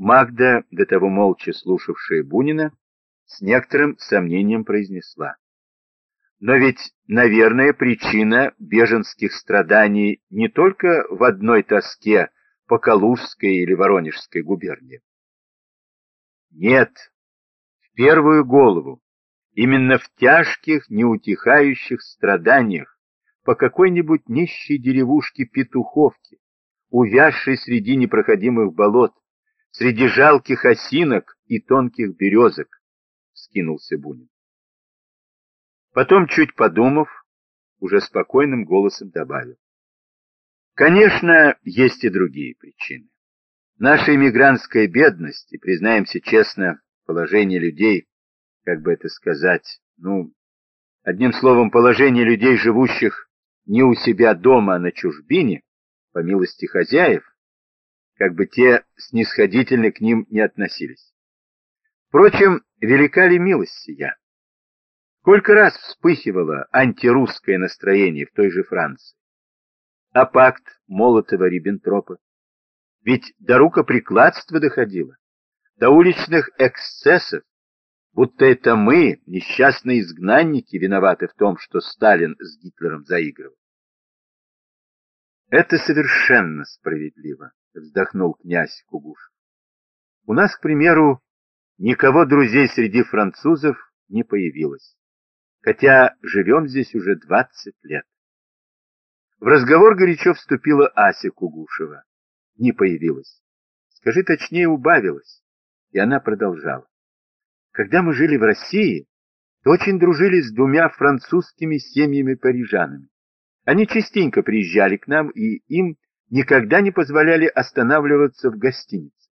Магда, до того молча слушавшая Бунина, с некоторым сомнением произнесла. Но ведь, наверное, причина беженских страданий не только в одной тоске по Калужской или Воронежской губернии. Нет, в первую голову, именно в тяжких, неутихающих страданиях по какой-нибудь нищей деревушке Петуховки, увязшей среди непроходимых болот, среди жалких осинок и тонких березок, скинулся Бунин. Потом, чуть подумав, уже спокойным голосом добавил. Конечно, есть и другие причины. Наша иммигрантская бедность, и, признаемся честно, положение людей, как бы это сказать, ну, одним словом, положение людей, живущих не у себя дома, а на чужбине, по милости хозяев, как бы те снисходительно к ним не относились. Впрочем, велика ли милость сия? Сколько раз вспыхивало антирусское настроение в той же Франции? А пакт Молотова-Риббентропа? Ведь до рукоприкладства доходило, до уличных эксцессов, будто это мы, несчастные изгнанники, виноваты в том, что Сталин с Гитлером заигрывал. Это совершенно справедливо, вздохнул князь Кугушев. У нас, к примеру, никого друзей среди французов не появилось хотя живем здесь уже 20 лет. В разговор горячо вступила Ася Кугушева. Не появилась. Скажи точнее, убавилась. И она продолжала. Когда мы жили в России, то очень дружили с двумя французскими семьями-парижанами. Они частенько приезжали к нам, и им никогда не позволяли останавливаться в гостинице.